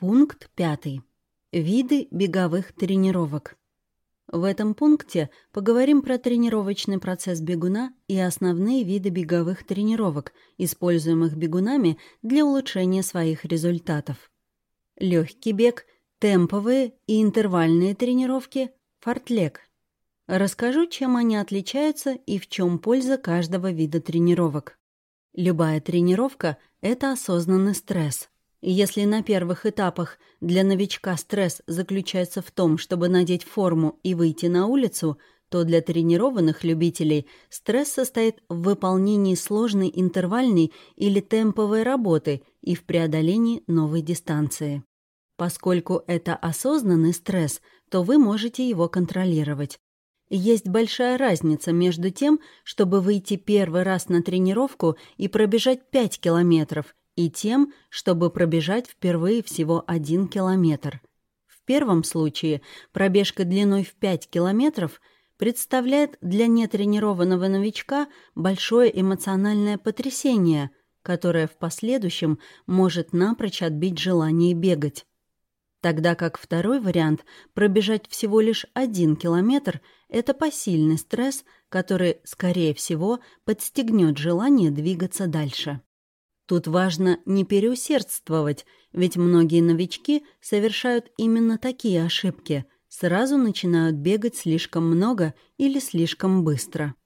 Пункт пятый. Виды беговых тренировок. В этом пункте поговорим про тренировочный процесс бегуна и основные виды беговых тренировок, используемых бегунами для улучшения своих результатов. Легкий бег, темповые и интервальные тренировки, фортлег. Расскажу, чем они отличаются и в чем польза каждого вида тренировок. Любая тренировка — это осознанный стресс. Если на первых этапах для новичка стресс заключается в том, чтобы надеть форму и выйти на улицу, то для тренированных любителей стресс состоит в выполнении сложной интервальной или темповой работы и в преодолении новой дистанции. Поскольку это осознанный стресс, то вы можете его контролировать. Есть большая разница между тем, чтобы выйти первый раз на тренировку и пробежать 5 километров, и тем, чтобы пробежать впервые всего 1 километр. В первом случае пробежка длиной в 5 километров представляет для нетренированного новичка большое эмоциональное потрясение, которое в последующем может напрочь отбить желание бегать. Тогда как второй вариант — пробежать всего лишь один километр — это посильный стресс, который, скорее всего, подстегнет желание двигаться дальше. Тут важно не переусердствовать, ведь многие новички совершают именно такие ошибки, сразу начинают бегать слишком много или слишком быстро.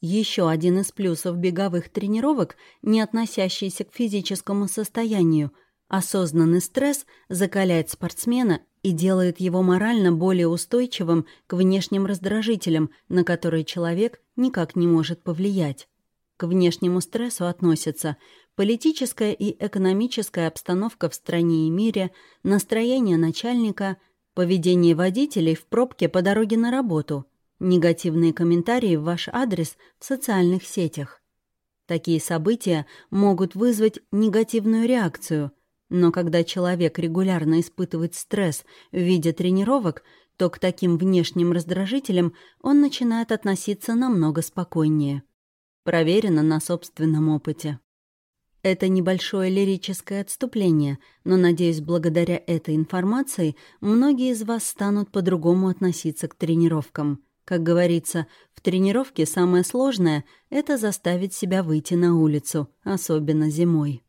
Еще один из плюсов беговых тренировок, не относящийся к физическому состоянию — Осознанный стресс закаляет спортсмена и делает его морально более устойчивым к внешним раздражителям, на которые человек никак не может повлиять. К внешнему стрессу относятся политическая и экономическая обстановка в стране и мире, настроение начальника, поведение водителей в пробке по дороге на работу, негативные комментарии в ваш адрес в социальных сетях. Такие события могут вызвать негативную реакцию – но когда человек регулярно испытывает стресс в виде тренировок, то к таким внешним раздражителям он начинает относиться намного спокойнее. Проверено на собственном опыте. Это небольшое лирическое отступление, но, надеюсь, благодаря этой информации многие из вас станут по-другому относиться к тренировкам. Как говорится, в тренировке самое сложное — это заставить себя выйти на улицу, особенно зимой.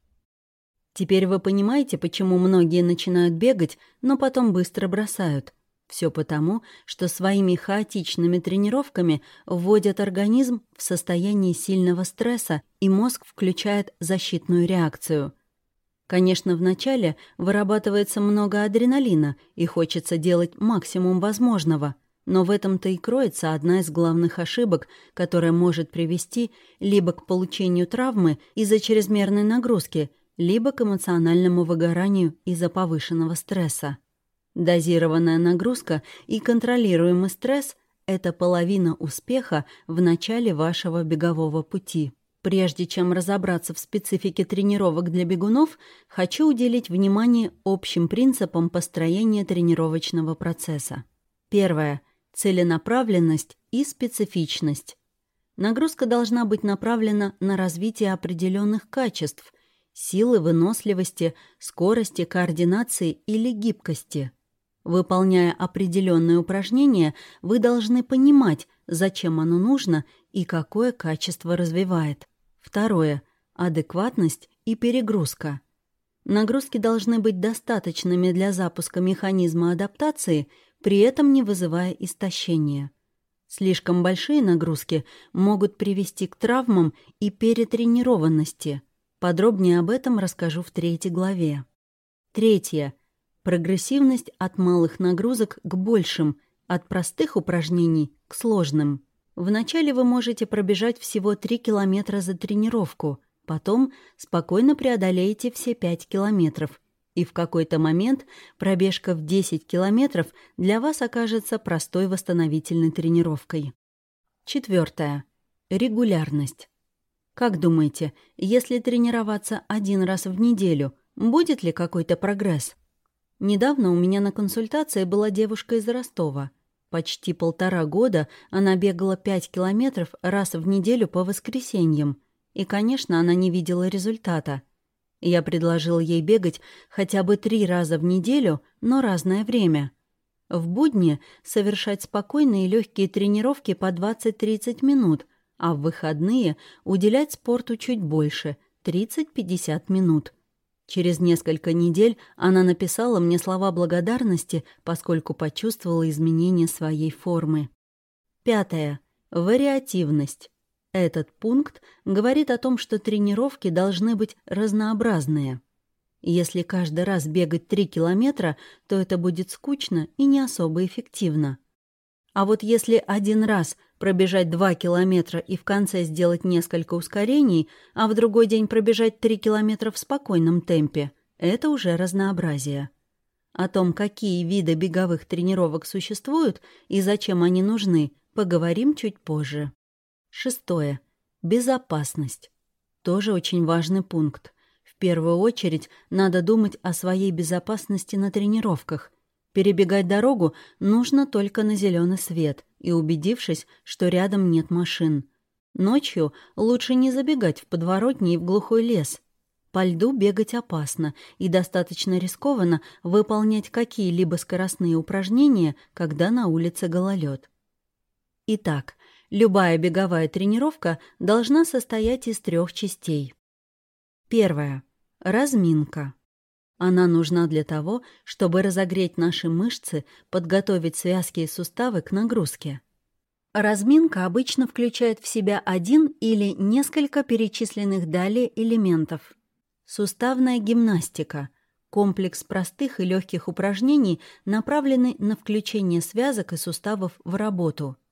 Теперь вы понимаете, почему многие начинают бегать, но потом быстро бросают. Все потому, что своими хаотичными тренировками вводят организм в состояние сильного стресса, и мозг включает защитную реакцию. Конечно, вначале вырабатывается много адреналина, и хочется делать максимум возможного, но в этом-то и кроется одна из главных ошибок, которая может привести либо к получению травмы из-за чрезмерной нагрузки – либо к эмоциональному выгоранию из-за повышенного стресса. Дозированная нагрузка и контролируемый стресс — это половина успеха в начале вашего бегового пути. Прежде чем разобраться в специфике тренировок для бегунов, хочу уделить внимание общим принципам построения тренировочного процесса. Первое — целенаправленность и специфичность. Нагрузка должна быть направлена на развитие определенных качеств, силы, выносливости, скорости, координации или гибкости. Выполняя определенные упражнения, вы должны понимать, зачем оно нужно и какое качество развивает. Второе – адекватность и перегрузка. Нагрузки должны быть достаточными для запуска механизма адаптации, при этом не вызывая истощения. Слишком большие нагрузки могут привести к травмам и перетренированности – Подробнее об этом расскажу в третьей главе. Третье. Прогрессивность от малых нагрузок к большим, от простых упражнений к сложным. Вначале вы можете пробежать всего 3 километра за тренировку, потом спокойно преодолеете все 5 километров, и в какой-то момент пробежка в 10 километров для вас окажется простой восстановительной тренировкой. Четвертое. Регулярность. Как думаете, если тренироваться один раз в неделю, будет ли какой-то прогресс? Недавно у меня на консультации была девушка из Ростова. Почти полтора года она бегала пять километров раз в неделю по воскресеньям. И, конечно, она не видела результата. Я предложил ей бегать хотя бы три раза в неделю, но разное время. В будни совершать спокойные легкие тренировки по 20-30 минут, а в выходные уделять спорту чуть больше – 30-50 минут. Через несколько недель она написала мне слова благодарности, поскольку почувствовала изменение своей формы. Пятое. Вариативность. Этот пункт говорит о том, что тренировки должны быть разнообразные. Если каждый раз бегать 3 километра, то это будет скучно и не особо эффективно. А вот если один раз пробежать 2 километра и в конце сделать несколько ускорений, а в другой день пробежать 3 километра в спокойном темпе, это уже разнообразие. О том, какие виды беговых тренировок существуют и зачем они нужны, поговорим чуть позже. Шестое. Безопасность. Тоже очень важный пункт. В первую очередь надо думать о своей безопасности на тренировках. Перебегать дорогу нужно только на зеленый свет и убедившись, что рядом нет машин. Ночью лучше не забегать в подворотни и в глухой лес. По льду бегать опасно и достаточно рискованно выполнять какие-либо скоростные упражнения, когда на улице гололед. Итак, Любая беговая тренировка должна состоять из трех частей. Первая. Разминка. Она нужна для того, чтобы разогреть наши мышцы, подготовить связки и суставы к нагрузке. Разминка обычно включает в себя один или несколько перечисленных далее элементов. Суставная гимнастика – комплекс простых и легких упражнений, направленный на включение связок и суставов в работу –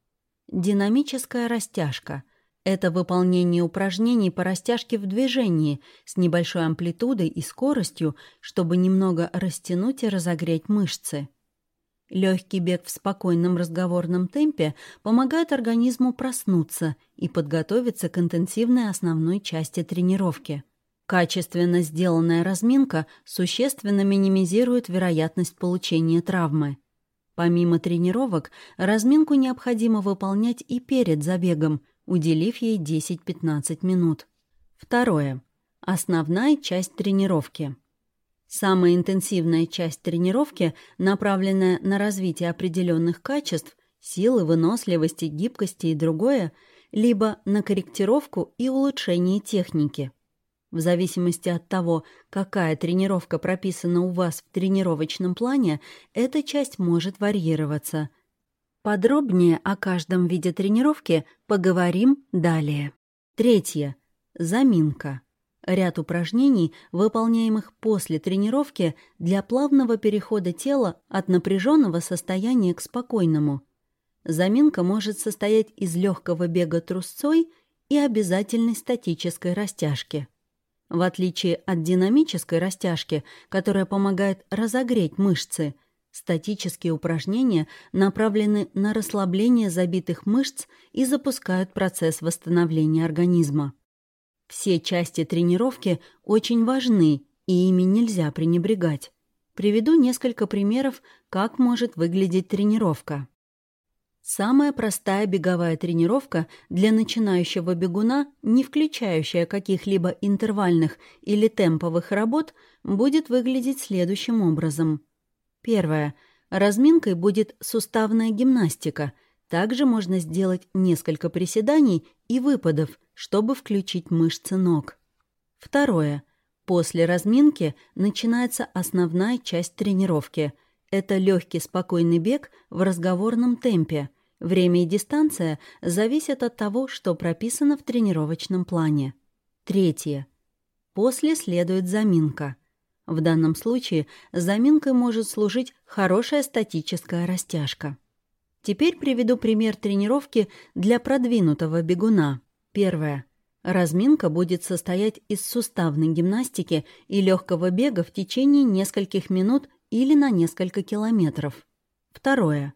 Динамическая растяжка — это выполнение упражнений по растяжке в движении с небольшой амплитудой и скоростью, чтобы немного растянуть и разогреть мышцы. Легкий бег в спокойном разговорном темпе помогает организму проснуться и подготовиться к интенсивной основной части тренировки. Качественно сделанная разминка существенно минимизирует вероятность получения травмы. Помимо тренировок, разминку необходимо выполнять и перед забегом, уделив ей 10-15 минут. Второе. Основная часть тренировки. Самая интенсивная часть тренировки, направленная на развитие определенных качеств, силы, выносливости, гибкости и другое, либо на корректировку и улучшение техники – в зависимости от того, какая тренировка прописана у вас в тренировочном плане, эта часть может варьироваться. Подробнее о каждом виде тренировки поговорим далее. Третье. Заминка. Ряд упражнений, выполняемых после тренировки для плавного перехода тела от напряженного состояния к спокойному. Заминка может состоять из легкого бега трусцой и обязательной статической растяжки. В отличие от динамической растяжки, которая помогает разогреть мышцы, статические упражнения направлены на расслабление забитых мышц и запускают процесс восстановления организма. Все части тренировки очень важны, и ими нельзя пренебрегать. Приведу несколько примеров, как может выглядеть тренировка. Самая простая беговая тренировка для начинающего бегуна, не включающая каких-либо интервальных или темповых работ, будет выглядеть следующим образом. Первое. Разминкой будет суставная гимнастика. Также можно сделать несколько приседаний и выпадов, чтобы включить мышцы ног. Второе. После разминки начинается основная часть тренировки. Это легкий спокойный бег в разговорном темпе – Время и дистанция зависят от того, что прописано в тренировочном плане. Третье. После следует заминка. В данном случае заминкой может служить хорошая статическая растяжка. Теперь приведу пример тренировки для продвинутого бегуна. Первое. Разминка будет состоять из суставной гимнастики и легкого бега в течение нескольких минут или на несколько километров. Второе.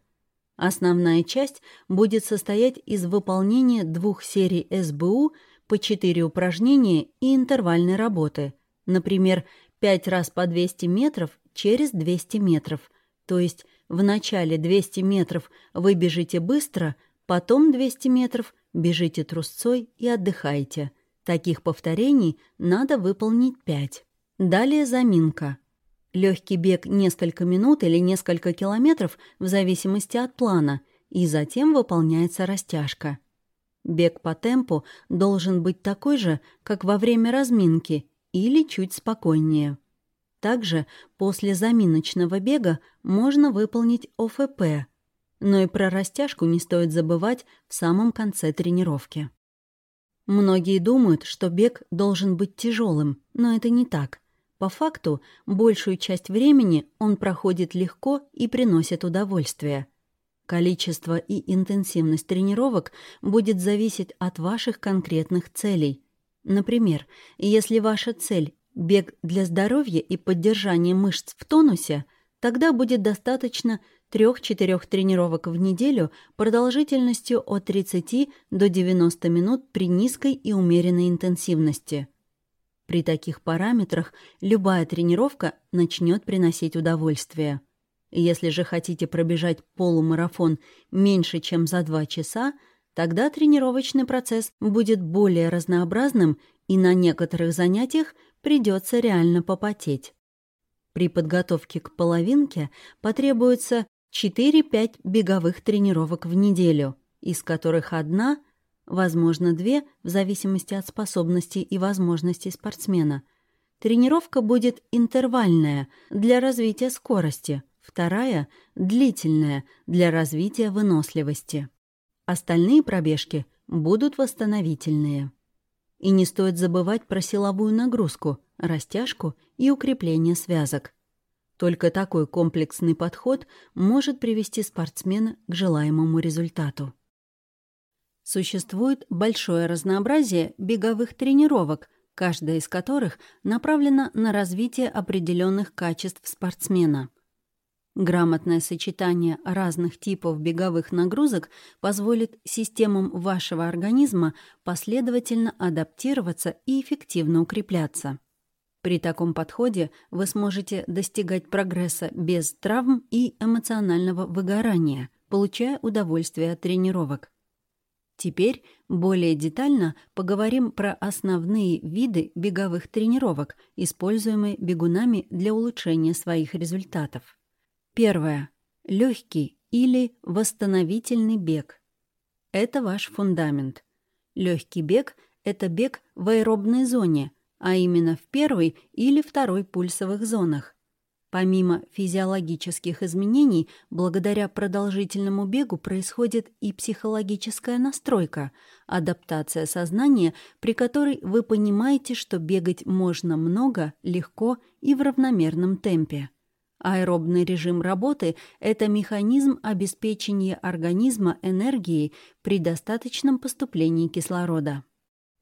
Основная часть будет состоять из выполнения двух серий СБУ по 4 упражнения и интервальной работы. Например, 5 раз по 200 метров через 200 метров. То есть в начале 200 метров вы бежите быстро, потом 200 метров бежите трусцой и отдыхайте. Таких повторений надо выполнить 5. Далее заминка. Легкий бег несколько минут или несколько километров в зависимости от плана, и затем выполняется растяжка. Бег по темпу должен быть такой же, как во время разминки, или чуть спокойнее. Также после заминочного бега можно выполнить ОФП, но и про растяжку не стоит забывать в самом конце тренировки. Многие думают, что бег должен быть тяжелым, но это не так. По факту, большую часть времени он проходит легко и приносит удовольствие. Количество и интенсивность тренировок будет зависеть от ваших конкретных целей. Например, если ваша цель – бег для здоровья и поддержания мышц в тонусе, тогда будет достаточно 3-4 тренировок в неделю продолжительностью от 30 до 90 минут при низкой и умеренной интенсивности – при таких параметрах любая тренировка начнет приносить удовольствие. Если же хотите пробежать полумарафон меньше, чем за 2 часа, тогда тренировочный процесс будет более разнообразным и на некоторых занятиях придется реально попотеть. При подготовке к половинке потребуется 4-5 беговых тренировок в неделю, из которых одна возможно, две, в зависимости от способностей и возможностей спортсмена. Тренировка будет интервальная для развития скорости, вторая — длительная для развития выносливости. Остальные пробежки будут восстановительные. И не стоит забывать про силовую нагрузку, растяжку и укрепление связок. Только такой комплексный подход может привести спортсмена к желаемому результату. Существует большое разнообразие беговых тренировок, каждая из которых направлена на развитие определенных качеств спортсмена. Грамотное сочетание разных типов беговых нагрузок позволит системам вашего организма последовательно адаптироваться и эффективно укрепляться. При таком подходе вы сможете достигать прогресса без травм и эмоционального выгорания, получая удовольствие от тренировок. Теперь более детально поговорим про основные виды беговых тренировок, используемые бегунами для улучшения своих результатов. Первое. Легкий или восстановительный бег. Это ваш фундамент. Легкий бег — это бег в аэробной зоне, а именно в первой или второй пульсовых зонах. Помимо физиологических изменений, благодаря продолжительному бегу происходит и психологическая настройка, адаптация сознания, при которой вы понимаете, что бегать можно много, легко и в равномерном темпе. Аэробный режим работы – это механизм обеспечения организма энергией при достаточном поступлении кислорода.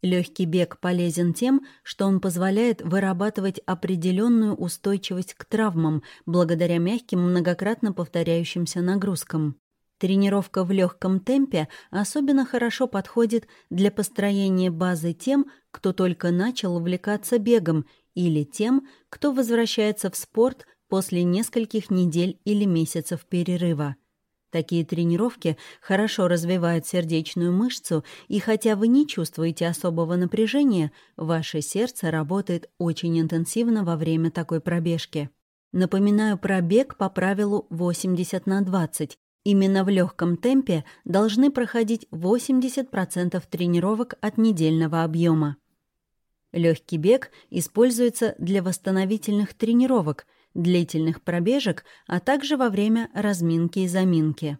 Легкий бег полезен тем, что он позволяет вырабатывать определенную устойчивость к травмам благодаря мягким многократно повторяющимся нагрузкам. Тренировка в легком темпе особенно хорошо подходит для построения базы тем, кто только начал увлекаться бегом, или тем, кто возвращается в спорт после нескольких недель или месяцев перерыва. Такие тренировки хорошо развивают сердечную мышцу, и хотя вы не чувствуете особого напряжения, ваше сердце работает очень интенсивно во время такой пробежки. Напоминаю про бег по правилу 80 на 20. Именно в легком темпе должны проходить 80% тренировок от недельного объема. Легкий бег используется для восстановительных тренировок, длительных пробежек, а также во время разминки и заминки.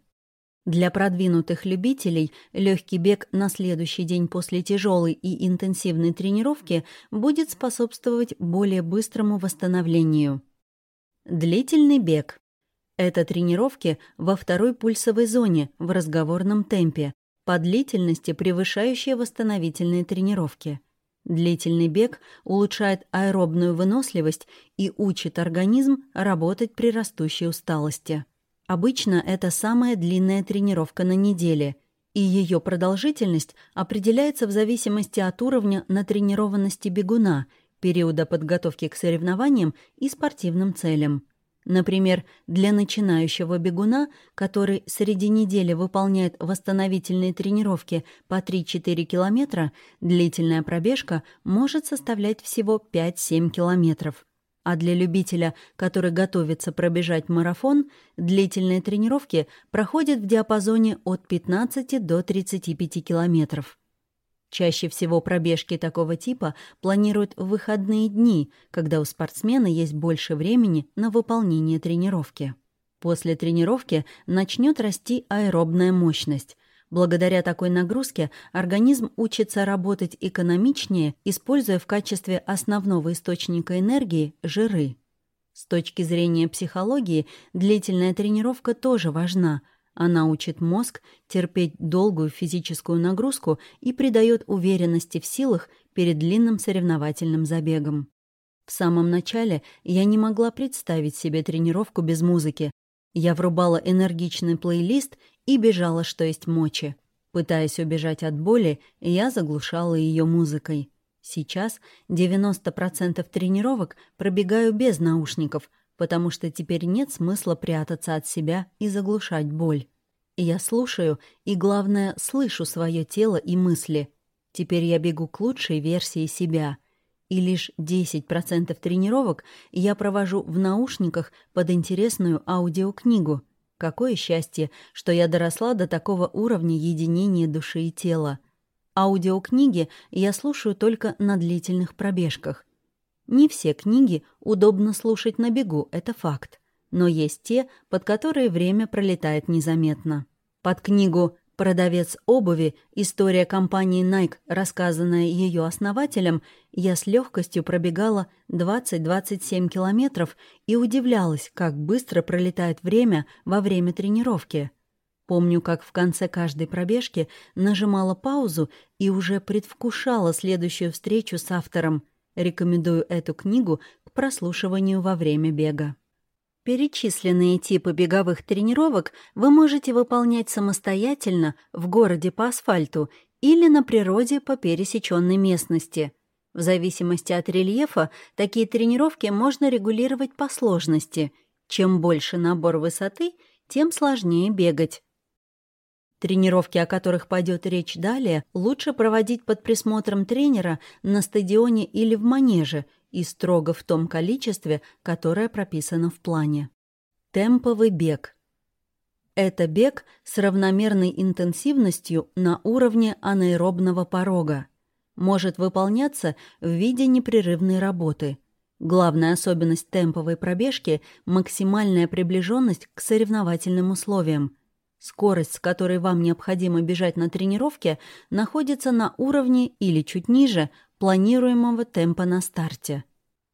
Для продвинутых любителей легкий бег на следующий день после тяжелой и интенсивной тренировки будет способствовать более быстрому восстановлению. Длительный бег – это тренировки во второй пульсовой зоне в разговорном темпе, по длительности превышающие восстановительные тренировки – Длительный бег улучшает аэробную выносливость и учит организм работать при растущей усталости. Обычно это самая длинная тренировка на неделе, и ее продолжительность определяется в зависимости от уровня натренированности бегуна, периода подготовки к соревнованиям и спортивным целям. Например, для начинающего бегуна, который среди недели выполняет восстановительные тренировки по 3-4 километра, длительная пробежка может составлять всего 5-7 километров. А для любителя, который готовится пробежать марафон, длительные тренировки проходят в диапазоне от 15 до 35 километров. Чаще всего пробежки такого типа планируют в выходные дни, когда у спортсмена есть больше времени на выполнение тренировки. После тренировки начнет расти аэробная мощность. Благодаря такой нагрузке организм учится работать экономичнее, используя в качестве основного источника энергии жиры. С точки зрения психологии длительная тренировка тоже важна – она учит мозг терпеть долгую физическую нагрузку и придает уверенности в силах перед длинным соревновательным забегом. В самом начале я не могла представить себе тренировку без музыки. Я врубала энергичный плейлист и бежала, что есть мочи. Пытаясь убежать от боли, я заглушала ее музыкой. Сейчас 90% тренировок пробегаю без наушников, потому что теперь нет смысла прятаться от себя и заглушать боль. Я слушаю и, главное, слышу свое тело и мысли. Теперь я бегу к лучшей версии себя. И лишь 10% тренировок я провожу в наушниках под интересную аудиокнигу. Какое счастье, что я доросла до такого уровня единения души и тела. Аудиокниги я слушаю только на длительных пробежках. Не все книги удобно слушать на бегу, это факт. Но есть те, под которые время пролетает незаметно. Под книгу «Продавец обуви. История компании Nike, рассказанная ее основателем», я с легкостью пробегала 20-27 километров и удивлялась, как быстро пролетает время во время тренировки. Помню, как в конце каждой пробежки нажимала паузу и уже предвкушала следующую встречу с автором – Рекомендую эту книгу к прослушиванию во время бега. Перечисленные типы беговых тренировок вы можете выполнять самостоятельно в городе по асфальту или на природе по пересеченной местности. В зависимости от рельефа такие тренировки можно регулировать по сложности. Чем больше набор высоты, тем сложнее бегать. Тренировки, о которых пойдет речь далее, лучше проводить под присмотром тренера на стадионе или в манеже и строго в том количестве, которое прописано в плане. Темповый бег. Это бег с равномерной интенсивностью на уровне анаэробного порога. Может выполняться в виде непрерывной работы. Главная особенность темповой пробежки – максимальная приближенность к соревновательным условиям – Скорость, с которой вам необходимо бежать на тренировке, находится на уровне или чуть ниже планируемого темпа на старте.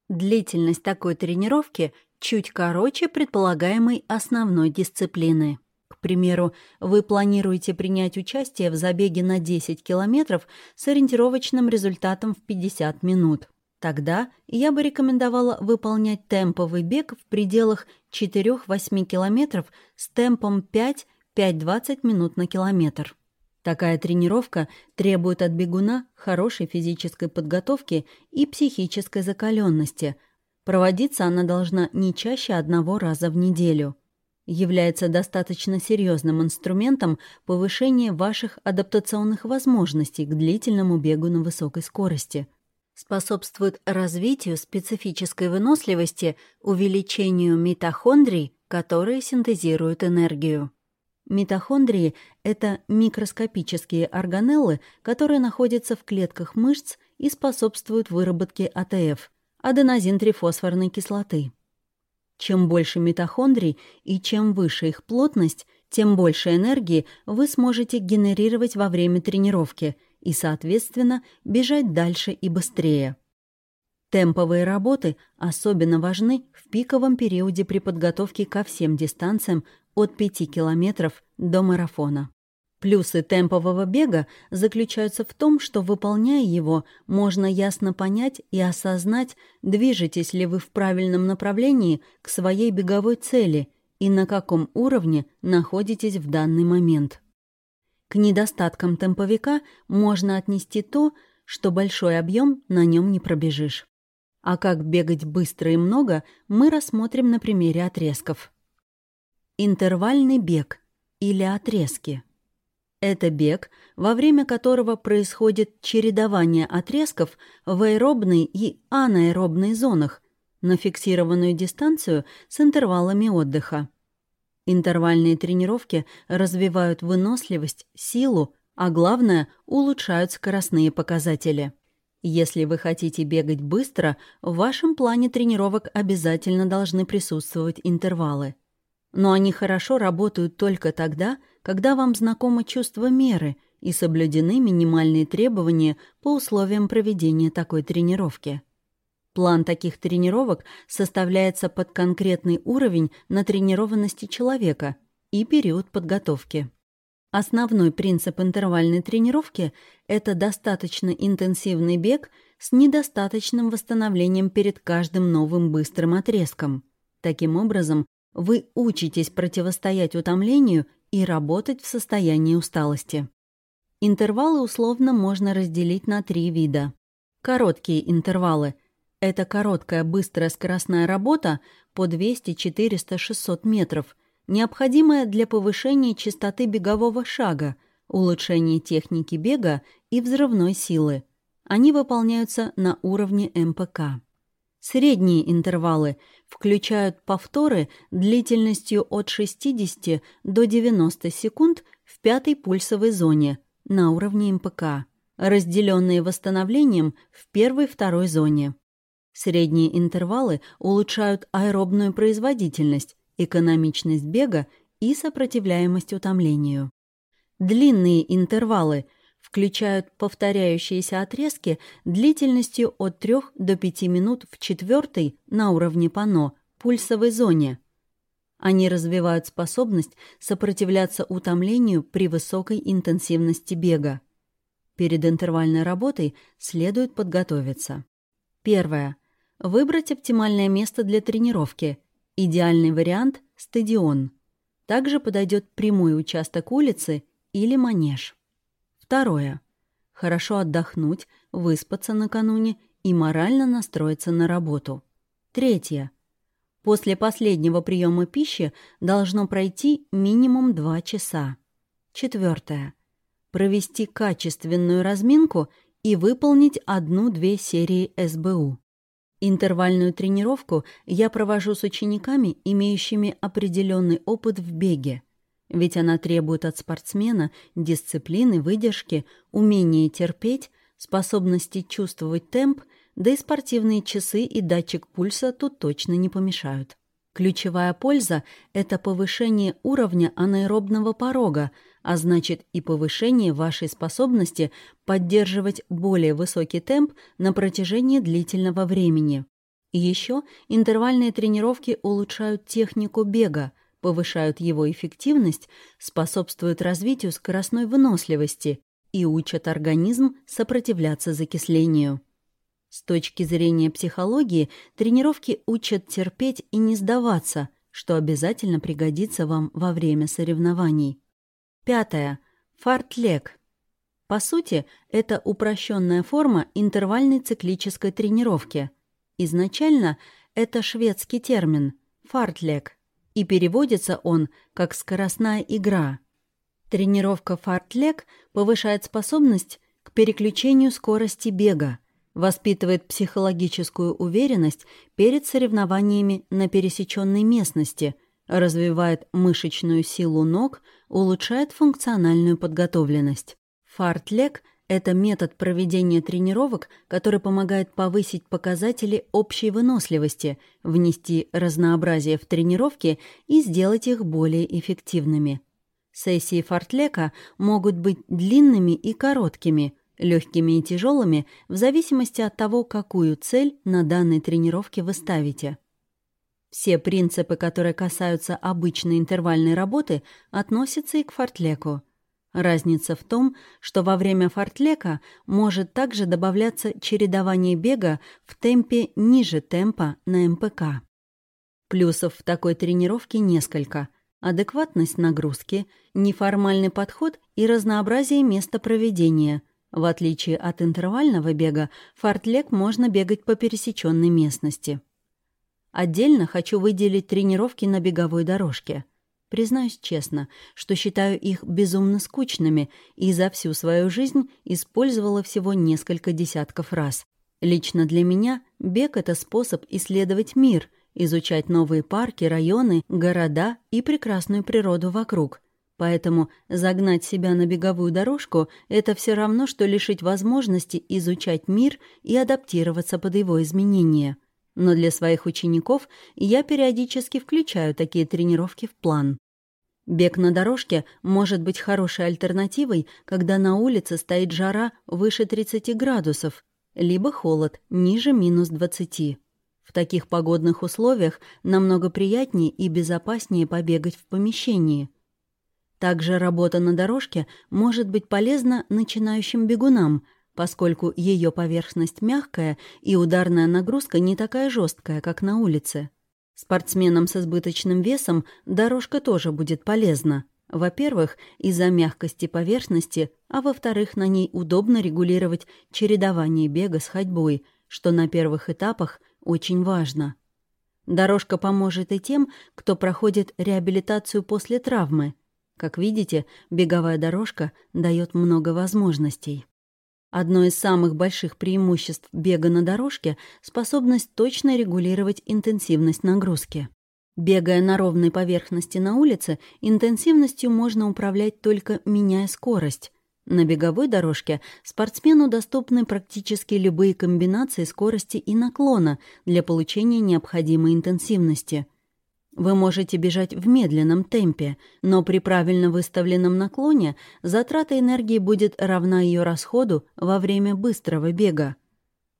Длительность такой тренировки чуть короче предполагаемой основной дисциплины. К примеру, вы планируете принять участие в забеге на 10 километров с ориентировочным результатом в 50 минут. Тогда я бы рекомендовала выполнять темповый бег в пределах 4-8 километров с темпом 5 5-20 минут на километр. Такая тренировка требует от бегуна хорошей физической подготовки и психической закаленности. Проводиться она должна не чаще одного раза в неделю. Является достаточно серьезным инструментом повышения ваших адаптационных возможностей к длительному бегу на высокой скорости. Способствует развитию специфической выносливости, увеличению митохондрий, которые синтезируют энергию. Митохондрии — это микроскопические органеллы, которые находятся в клетках мышц и способствуют выработке АТФ — аденозин-трифосфорной кислоты. Чем больше митохондрий и чем выше их плотность, тем больше энергии вы сможете генерировать во время тренировки и, соответственно, бежать дальше и быстрее. Темповые работы особенно важны в пиковом периоде при подготовке ко всем дистанциям от 5 километров до марафона. Плюсы темпового бега заключаются в том, что, выполняя его, можно ясно понять и осознать, движетесь ли вы в правильном направлении к своей беговой цели и на каком уровне находитесь в данный момент. К недостаткам темповика можно отнести то, что большой объем на нем не пробежишь. А как бегать быстро и много, мы рассмотрим на примере отрезков. Интервальный бег или отрезки. Это бег, во время которого происходит чередование отрезков в аэробной и анаэробной зонах на фиксированную дистанцию с интервалами отдыха. Интервальные тренировки развивают выносливость, силу, а главное — улучшают скоростные показатели. Если вы хотите бегать быстро, в вашем плане тренировок обязательно должны присутствовать интервалы. Но они хорошо работают только тогда, когда вам знакомо чувство меры и соблюдены минимальные требования по условиям проведения такой тренировки. План таких тренировок составляется под конкретный уровень натренированности человека и период подготовки. Основной принцип интервальной тренировки – это достаточно интенсивный бег с недостаточным восстановлением перед каждым новым быстрым отрезком. Таким образом, вы учитесь противостоять утомлению и работать в состоянии усталости. Интервалы условно можно разделить на три вида. Короткие интервалы – это короткая быстрая скоростная работа по 200, 400, 600 метров – необходимое для повышения частоты бегового шага, улучшения техники бега и взрывной силы. Они выполняются на уровне МПК. Средние интервалы включают повторы длительностью от 60 до 90 секунд в пятой пульсовой зоне на уровне МПК, разделенные восстановлением в первой-второй зоне. Средние интервалы улучшают аэробную производительность, экономичность бега и сопротивляемость утомлению. Длинные интервалы включают повторяющиеся отрезки длительностью от 3 до 5 минут в четвертой на уровне пано пульсовой зоне. Они развивают способность сопротивляться утомлению при высокой интенсивности бега. Перед интервальной работой следует подготовиться. Первое. Выбрать оптимальное место для тренировки – Идеальный вариант — стадион. Также подойдет прямой участок улицы или манеж. Второе. Хорошо отдохнуть, выспаться накануне и морально настроиться на работу. Третье. После последнего приема пищи должно пройти минимум 2 часа. Четвертое. Провести качественную разминку и выполнить одну-две серии СБУ. Интервальную тренировку я провожу с учениками, имеющими определенный опыт в беге, ведь она требует от спортсмена дисциплины, выдержки, умения терпеть, способности чувствовать темп, да и спортивные часы и датчик пульса тут точно не помешают. Ключевая польза — это повышение уровня анаэробного порога, а значит и повышение вашей способности поддерживать более высокий темп на протяжении длительного времени. Еще интервальные тренировки улучшают технику бега, повышают его эффективность, способствуют развитию скоростной выносливости и учат организм сопротивляться закислению. С точки зрения психологии, тренировки учат терпеть и не сдаваться, что обязательно пригодится вам во время соревнований. Пятое. Фартлег. По сути, это упрощенная форма интервальной циклической тренировки. Изначально это шведский термин «фартлег», и переводится он как «скоростная игра». Тренировка фартлег повышает способность к переключению скорости бега, воспитывает психологическую уверенность перед соревнованиями на пересеченной местности – развивает мышечную силу ног, улучшает функциональную подготовленность. Фартлек – это метод проведения тренировок, который помогает повысить показатели общей выносливости, внести разнообразие в тренировки и сделать их более эффективными. Сессии фартлека могут быть длинными и короткими, легкими и тяжелыми в зависимости от того, какую цель на данной тренировке вы ставите. Все принципы, которые касаются обычной интервальной работы, относятся и к фортлеку. Разница в том, что во время фортлека может также добавляться чередование бега в темпе ниже темпа на МПК. Плюсов в такой тренировке несколько. Адекватность нагрузки, неформальный подход и разнообразие места проведения, В отличие от интервального бега, фартлек можно бегать по пересеченной местности. Отдельно хочу выделить тренировки на беговой дорожке. Признаюсь честно, что считаю их безумно скучными и за всю свою жизнь использовала всего несколько десятков раз. Лично для меня бег — это способ исследовать мир, изучать новые парки, районы, города и прекрасную природу вокруг. Поэтому загнать себя на беговую дорожку — это все равно, что лишить возможности изучать мир и адаптироваться под его изменения — но для своих учеников я периодически включаю такие тренировки в план. Бег на дорожке может быть хорошей альтернативой, когда на улице стоит жара выше 30 градусов, либо холод ниже минус 20. В таких погодных условиях намного приятнее и безопаснее побегать в помещении. Также работа на дорожке может быть полезна начинающим бегунам – поскольку ее поверхность мягкая и ударная нагрузка не такая жесткая, как на улице. Спортсменам с избыточным весом дорожка тоже будет полезна. Во-первых, из-за мягкости поверхности, а во-вторых, на ней удобно регулировать чередование бега с ходьбой, что на первых этапах очень важно. Дорожка поможет и тем, кто проходит реабилитацию после травмы. Как видите, беговая дорожка дает много возможностей. Одно из самых больших преимуществ бега на дорожке — способность точно регулировать интенсивность нагрузки. Бегая на ровной поверхности на улице, интенсивностью можно управлять только меняя скорость. На беговой дорожке спортсмену доступны практически любые комбинации скорости и наклона для получения необходимой интенсивности. Вы можете бежать в медленном темпе, но при правильно выставленном наклоне затрата энергии будет равна ее расходу во время быстрого бега.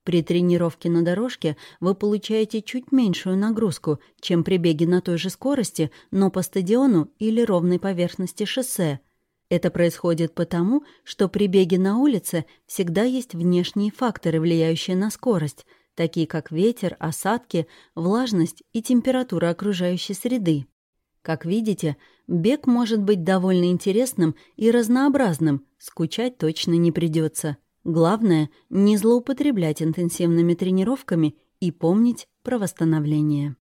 При тренировке на дорожке вы получаете чуть меньшую нагрузку, чем при беге на той же скорости, но по стадиону или ровной поверхности шоссе. Это происходит потому, что при беге на улице всегда есть внешние факторы, влияющие на скорость — такие как ветер, осадки, влажность и температура окружающей среды. Как видите, бег может быть довольно интересным и разнообразным, скучать точно не придется. Главное — не злоупотреблять интенсивными тренировками и помнить про восстановление.